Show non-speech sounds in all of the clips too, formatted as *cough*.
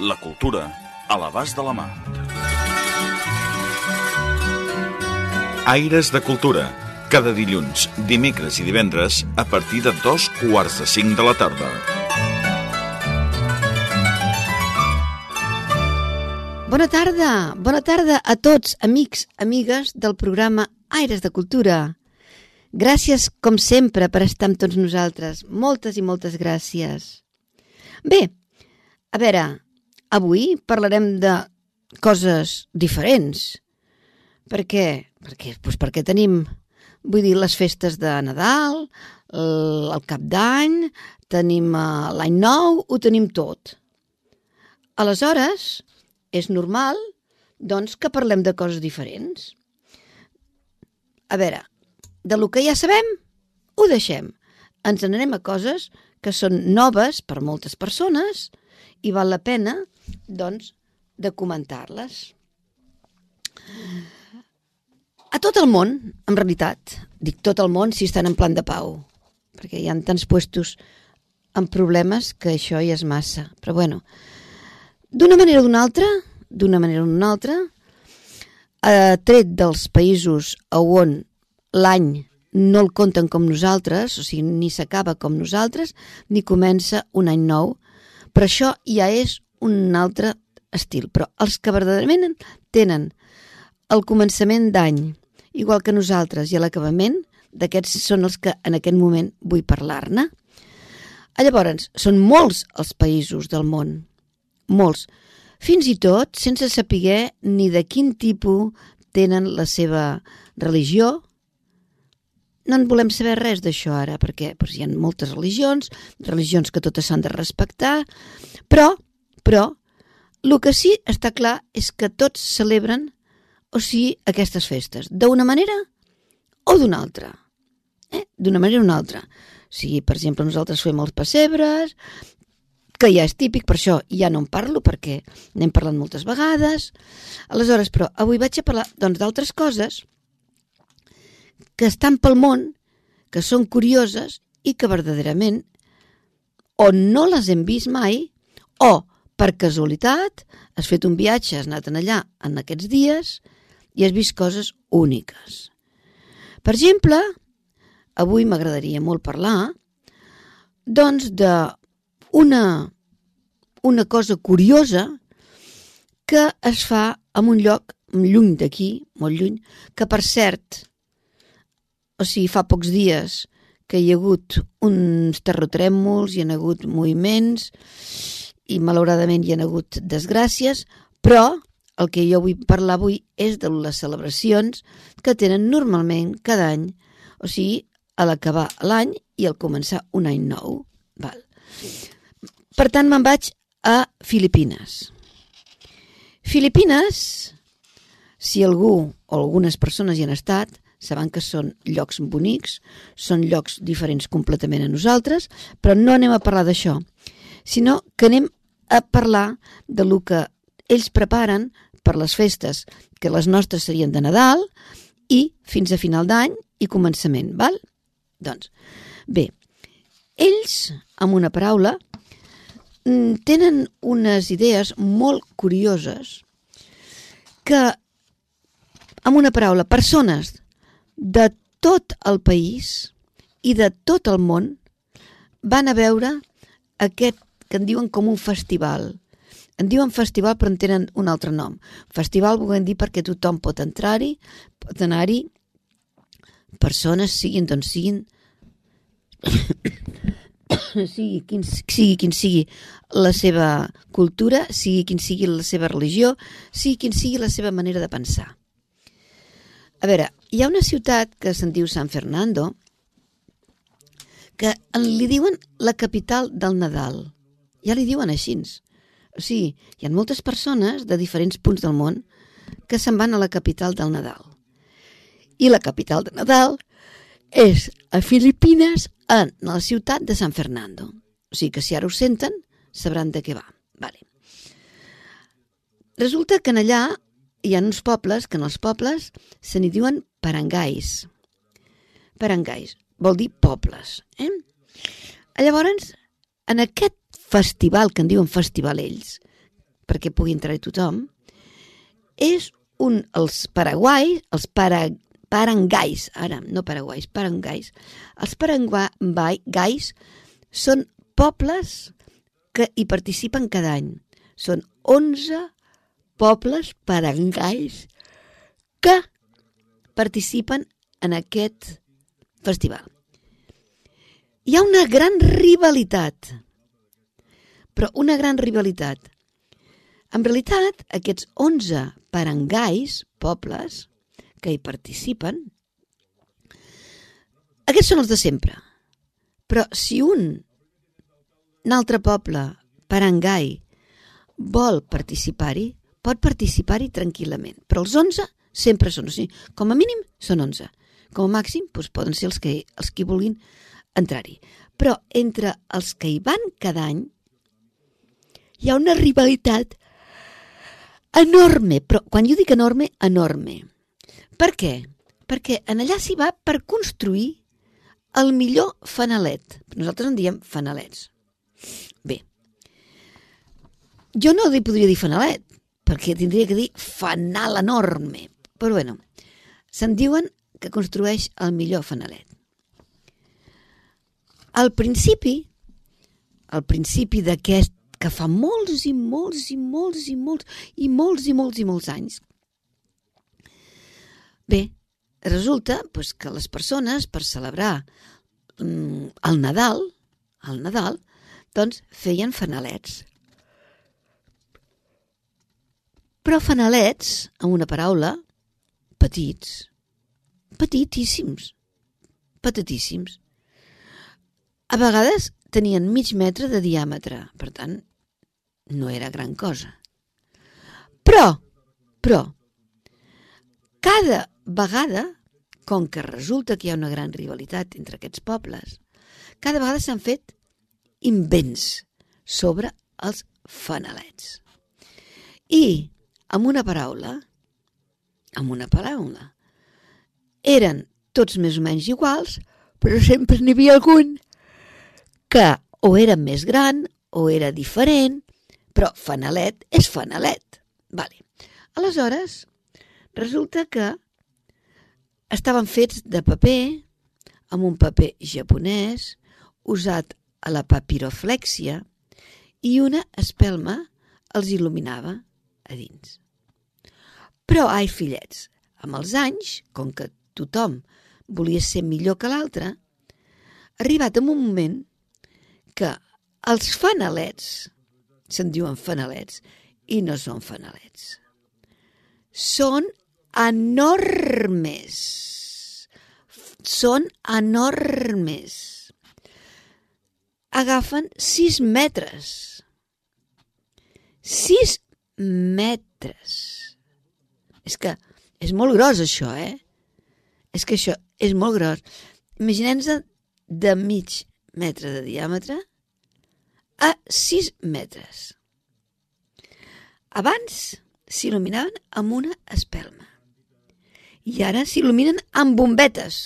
La cultura a l'abast de la mà. Aires de Cultura. Cada dilluns, dimecres i divendres a partir de dos quarts de cinc de la tarda. Bona tarda, bona tarda a tots, amics, amigues del programa Aires de Cultura. Gràcies, com sempre, per estar amb tots nosaltres. Moltes i moltes gràcies. Bé, a veure, avui parlarem de coses diferents. Per què? Perquè, doncs perquè tenim, vull dir, les festes de Nadal, el, Cap d'Any, tenim uh, l'Any Nou, ho tenim tot. Aleshores, és normal, doncs, que parlem de coses diferents. A veure, de lo que ja sabem, ho deixem. Ens n'anem a coses que són noves per moltes persones i val la pena, doncs, de comentar-les. A tot el món, en realitat, dic tot el món si estan en plan de pau, perquè hi ha tants puestos amb problemes que això ja és massa. Però bueno, d'una manera o d'una altra, d'una manera o d'una altra, eh, tret dels països on l'any no el compten com nosaltres, o sigui, ni s'acaba com nosaltres, ni comença un any nou, però això ja és un altre estil. Però els que verdaderament tenen el començament d'any, igual que nosaltres, i l'acabament, d'aquests són els que en aquest moment vull parlar-ne. Llavors, són molts els països del món, molts, fins i tot sense saber ni de quin tipus tenen la seva religió. No en volem saber res d'això ara, perquè doncs, hi ha moltes religions, religions que totes s'han de respectar, però, però, el que sí està clar és que tots celebren, o sigui, aquestes festes, d'una manera o d'una altra. Eh? D'una manera o d'una altra. O sigui, per exemple, nosaltres fem els pessebres, que ja és típic, per això ja no en parlo perquè n'hem parlat moltes vegades. Aleshores, però avui vaig a parlar doncs d'altres coses que estan pel món, que són curioses i que verdaderament o no les hem vist mai o per casualitat has fet un viatge, has anat allà en aquests dies i has vist coses úniques. Per exemple, avui m'agradaria molt parlar doncs de una, una cosa curiosa que es fa en un lloc lluny d'aquí, molt lluny, que per cert, o sigui, fa pocs dies que hi ha hagut uns terratrèmols, hi ha hagut moviments i malauradament hi ha hagut desgràcies, però el que jo vull parlar avui és de les celebracions que tenen normalment cada any, o sigui, a l'acabar l'any i al començar un any nou. Val. Per tant, me'n vaig a Filipines. Filipines, si algú o algunes persones hi han estat, saben que són llocs bonics, són llocs diferents completament a nosaltres, però no anem a parlar d'això, sinó que anem a parlar de lo que ells preparen per les festes, que les nostres serien de Nadal i fins a final d'any i començament, val? Doncs, bé, ells, amb una paraula, tenen unes idees molt curioses que, amb una paraula, persones de tot el país i de tot el món van a veure aquest que en diuen com un festival. En diuen festival però en tenen un altre nom. Festival volen dir perquè tothom pot entrar-hi, pot anar-hi, persones, siguin d'on siguin, *coughs* sigui quin, sigui quin sigui la seva cultura, sigui quin sigui la seva religió, sigui quin sigui la seva manera de pensar. A veure, hi ha una ciutat que se'n diu San Fernando que li diuen la capital del Nadal. Ja li diuen així. O sigui, hi ha moltes persones de diferents punts del món que se'n van a la capital del Nadal. I la capital de Nadal és a Filipines, en la ciutat de San Fernando. O sigui que si ara ho senten, sabran de què va. Vale. Resulta que en allà hi ha uns pobles, que en els pobles se n'hi diuen parangais. Parangais vol dir pobles. Eh? Llavors, en aquest festival, que en diuen festival ells, perquè pugui entrar-hi tothom, és un, els paraguais, els para, parangais, ara, no paraguais, parangais, els parangais són pobles que hi participen cada any. Són 11 pobles parangais que participen en aquest festival. Hi ha una gran rivalitat, però una gran rivalitat. En realitat, aquests 11 parangais, pobles, que hi participen, aquests són els de sempre. Però si un, un altre poble, parangai, vol participar-hi, pot participar-hi tranquil·lament. Però els 11 sempre són, o sigui, com a mínim són 11. Com a màxim doncs, poden ser els que, els que vulguin entrar-hi. Però entre els que hi van cada any hi ha una rivalitat enorme, però quan jo dic enorme, enorme. Per què? Perquè en allà s'hi va per construir el millor fanalet. Nosaltres en diem fanalets. Bé, jo no li podria dir fanalet, perquè tindria que dir fanal enorme. Però bueno, se'n diuen que construeix el millor fanalet. Al principi, al principi d'aquest que fa molts i molts i molts i molts i molts i molts i molts anys. Bé, resulta pues, que les persones, per celebrar mm, el Nadal, el Nadal, doncs feien fanalets. Però fanalets, amb una paraula, petits, petitíssims, petatíssims. A vegades tenien mig metre de diàmetre, per tant, no era gran cosa. Però, però, cada vegada, com que resulta que hi ha una gran rivalitat entre aquests pobles, cada vegada s'han fet invents sobre els fanalets. I, amb una paraula, amb una paraula, eren tots més o menys iguals, però sempre n'hi havia algun que o era més gran o era diferent però fanalet és fanalet. Vale. Aleshores, resulta que estaven fets de paper, amb un paper japonès, usat a la papiroflèxia, i una espelma els il·luminava a dins. Però, ai, fillets, amb els anys, com que tothom volia ser millor que l'altre, arribat en un moment que els fanalets se'n diuen fanalets i no són fanalets. Són enormes. Són enormes. Agafen sis metres. Sis metres. És que és molt gros això, eh? És que això és molt gros. Imaginem-nos de mig metre de diàmetre a 6 metres. Abans s'il·luminaven amb una espelma i ara s'il·luminen amb bombetes.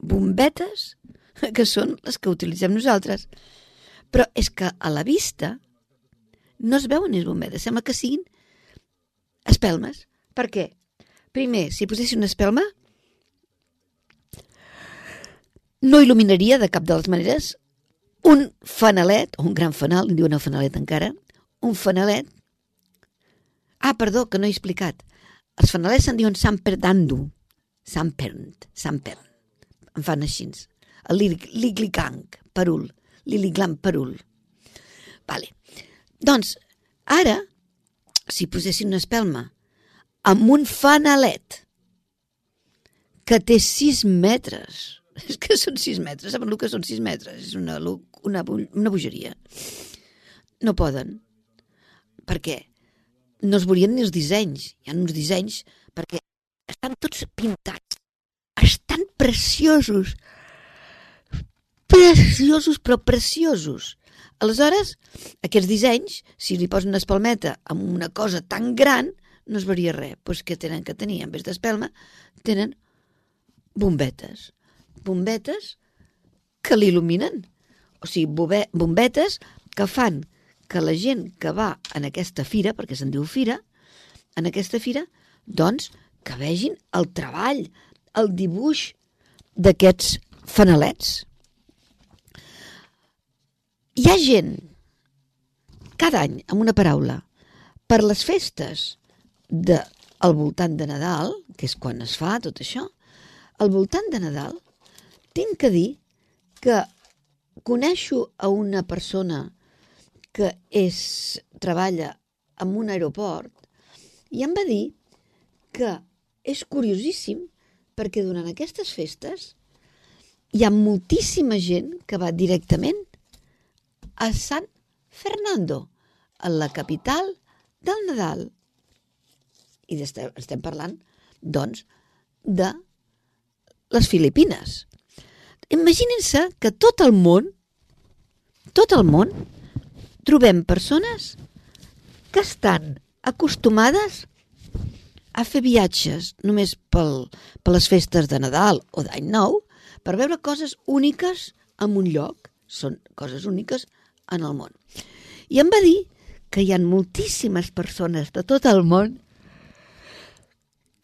Bombetes que són les que utilitzem nosaltres. Però és que a la vista no es veuen les bombetes, sembla que siguin espelmes. Per què? Primer, si posessin una espelma, no il·luminaria de cap de les maneres un fanalet, un gran fanal, en diuen el fanalet encara, un fanalet... Ah, perdó, que no he explicat. Els fanalets se'n diuen Samperdando. Sampern, Sampern. En fan així. El Liglicang, Perul. Liliglam Perul. Vale. Doncs, ara, si posessin una espelma amb un fanalet que té 6 metres, *laughs* és que són 6 metres, saben el que són 6 metres? És una, una, una bogeria. no poden. Per què? No es veurien ni els dissenys. Hi ha uns dissenys perquè estan tots pintats. Estan preciosos. Preciosos, però preciosos. Aleshores, aquests dissenys, si li posen una espalmeta amb una cosa tan gran, no es veuria res. Doncs què tenen que tenir? En vez d'espelma, tenen bombetes. Bombetes que l'il·luminen. O sigui, bombetes que fan que la gent que va en aquesta fira, perquè se'n diu fira, en aquesta fira, doncs, que vegin el treball, el dibuix d'aquests fanalets. Hi ha gent, cada any, amb una paraula, per les festes de, al voltant de Nadal, que és quan es fa tot això, al voltant de Nadal, tinc que dir que coneixo a una persona que és, treballa en un aeroport i em va dir que és curiosíssim perquè durant aquestes festes hi ha moltíssima gent que va directament a San Fernando, a la capital del Nadal. I estem, parlant, doncs, de les Filipines. Imaginin-se que tot el món, tot el món, trobem persones que estan acostumades a fer viatges només pel, per les festes de Nadal o d'Any Nou per veure coses úniques en un lloc. Són coses úniques en el món. I em va dir que hi ha moltíssimes persones de tot el món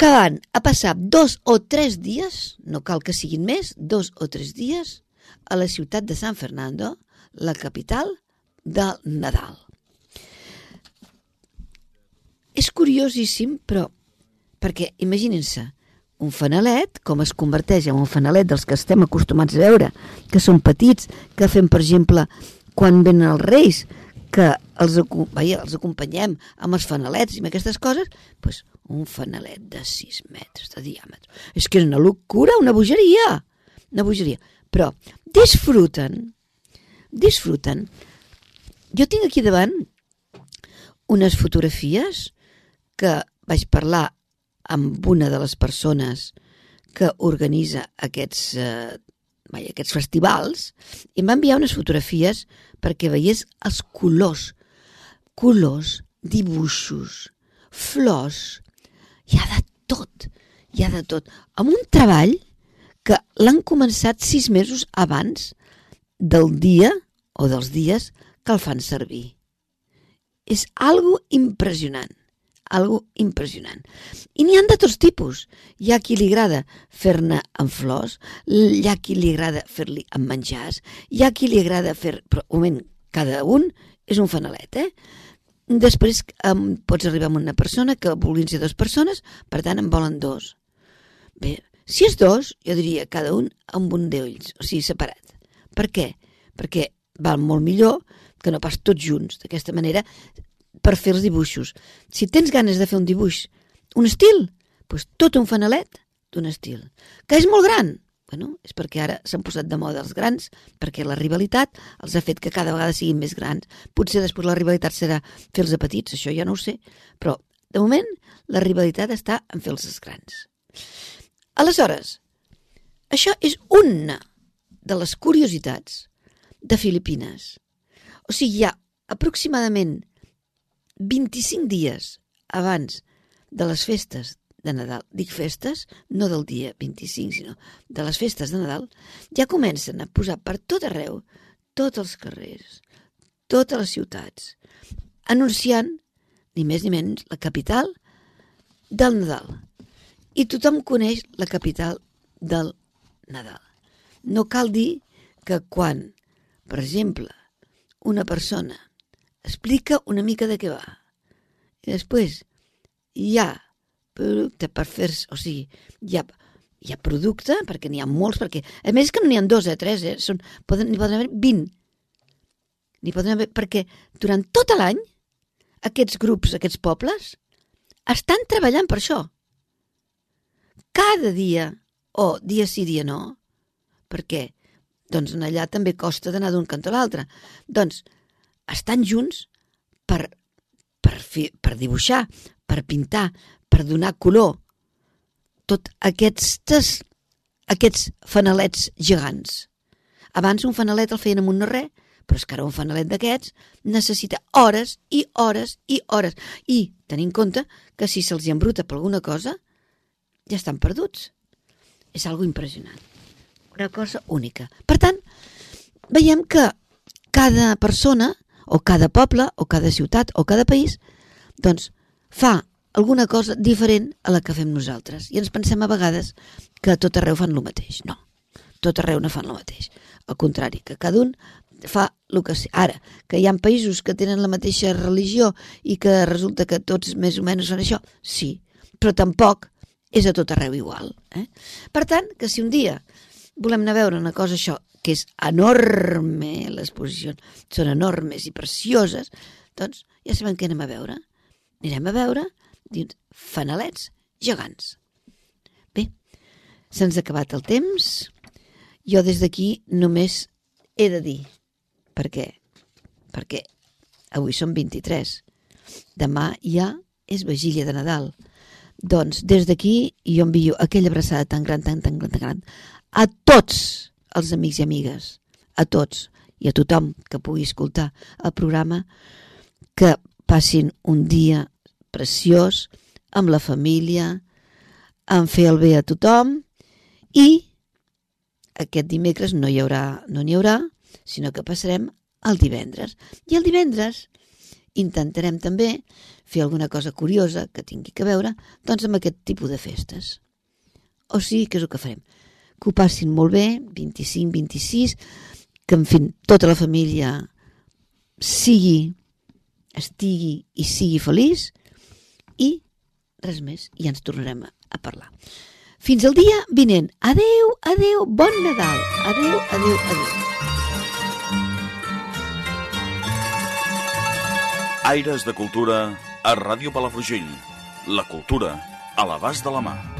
que van a passar dos o tres dies, no cal que siguin més, dos o tres dies, a la ciutat de San Fernando, la capital del Nadal. És curiosíssim, però, perquè imaginin-se, un fanalet, com es converteix en un fanalet dels que estem acostumats a veure, que són petits, que fem, per exemple, quan venen els reis, que els, vaja, els acompanyem amb els fanalets i amb aquestes coses, doncs un fanalet de 6 metres de diàmetre. És que és una locura, una bogeria, una bogeria. Però disfruten, disfruten jo tinc aquí davant unes fotografies que vaig parlar amb una de les persones que organitza aquests, eh, vaja, aquests festivals. I em va enviar unes fotografies perquè veiés els colors, colors, dibuixos, flors, hi ha de tot, hi ha de tot, amb un treball que l'han començat sis mesos abans del dia o dels dies que el fan servir. És algo impressionant, algo impressionant. I n'hi han de tots tipus. Hi ha qui li agrada fer-ne amb flors, hi ha qui li agrada fer-li amb menjars, hi ha qui li agrada fer... Però, un moment, cada un és un fanalet, eh? Després um, pots arribar amb una persona que vulguin ser dues persones, per tant en volen dos. Bé, si és dos, jo diria cada un amb un d'ells, o sigui, separat. Per què? Perquè val molt millor que no pas tots junts, d'aquesta manera, per fer els dibuixos. Si tens ganes de fer un dibuix, un estil, doncs tot un fanalet d'un estil. Que és molt gran? Bueno, és perquè ara s'han posat de moda els grans, perquè la rivalitat els ha fet que cada vegada siguin més grans. Potser després la rivalitat serà fer-los petits, això ja no ho sé, però de moment la rivalitat està en fer-los grans. Aleshores, això és una de les curiositats de Filipines. O sigui, hi ha aproximadament 25 dies abans de les festes de Nadal, dic festes, no del dia 25, sinó de les festes de Nadal, ja comencen a posar per tot arreu, tots els carrers, totes les ciutats, anunciant, ni més ni menys, la capital del Nadal. I tothom coneix la capital del Nadal. No cal dir que quan, per exemple, una persona, explica una mica de què va. I després hi ha producte per fer o sigui, hi ha, hi ha producte, perquè n'hi ha molts, perquè a més que no n'hi ha dos, eh, tres, eh, són, poden, n'hi poden haver 20. N'hi poden haver, perquè durant tot l'any aquests grups, aquests pobles, estan treballant per això. Cada dia, o dia sí, dia no, perquè doncs allà també costa d'anar d'un cantó a l'altre. Doncs estan junts per, per, fi, per dibuixar, per pintar, per donar color. Tot aquests, aquests fanalets gegants. Abans un fanalet el feien amb un no res, però és que ara un fanalet d'aquests necessita hores i hores i hores. I tenint en compte que si se'ls embruta per alguna cosa, ja estan perduts. És algo impressionant. Una cosa única. Per tant, veiem que cada persona, o cada poble, o cada ciutat, o cada país, doncs fa alguna cosa diferent a la que fem nosaltres. I ens pensem a vegades que tot arreu fan el mateix. No, tot arreu no fan el mateix. Al contrari, que cada un fa el que... Ara, que hi ha països que tenen la mateixa religió i que resulta que tots més o menys són això, sí, però tampoc és a tot arreu igual. Eh? Per tant, que si un dia volem anar a veure una cosa això, que és enorme, les posicions són enormes i precioses, doncs ja sabem què anem a veure. Anirem a veure dins fanalets gegants. Bé, se'ns ha acabat el temps. Jo des d'aquí només he de dir per què? Perquè avui som 23. Demà ja és vigília de Nadal. Doncs des d'aquí jo envio aquella abraçada tan gran, tan, tan, tan gran a tots els amics i amigues, a tots i a tothom que pugui escoltar el programa, que passin un dia preciós amb la família, en fer el bé a tothom i aquest dimecres no hi haurà, no n'hi haurà, sinó que passarem el divendres. I el divendres intentarem també fer alguna cosa curiosa que tingui que veure doncs amb aquest tipus de festes. O sigui, que és el que farem? Que ho passin molt bé, 25, 26, que en fi, tota la família sigui, estigui i sigui feliç i res més, ja ens tornarem a parlar. Fins al dia vinent. Adeu, adeu, bon Nadal. Adeu, adeu, adeu. Aires de Cultura a Ràdio Palafrugell. La cultura a l'abast de la mà.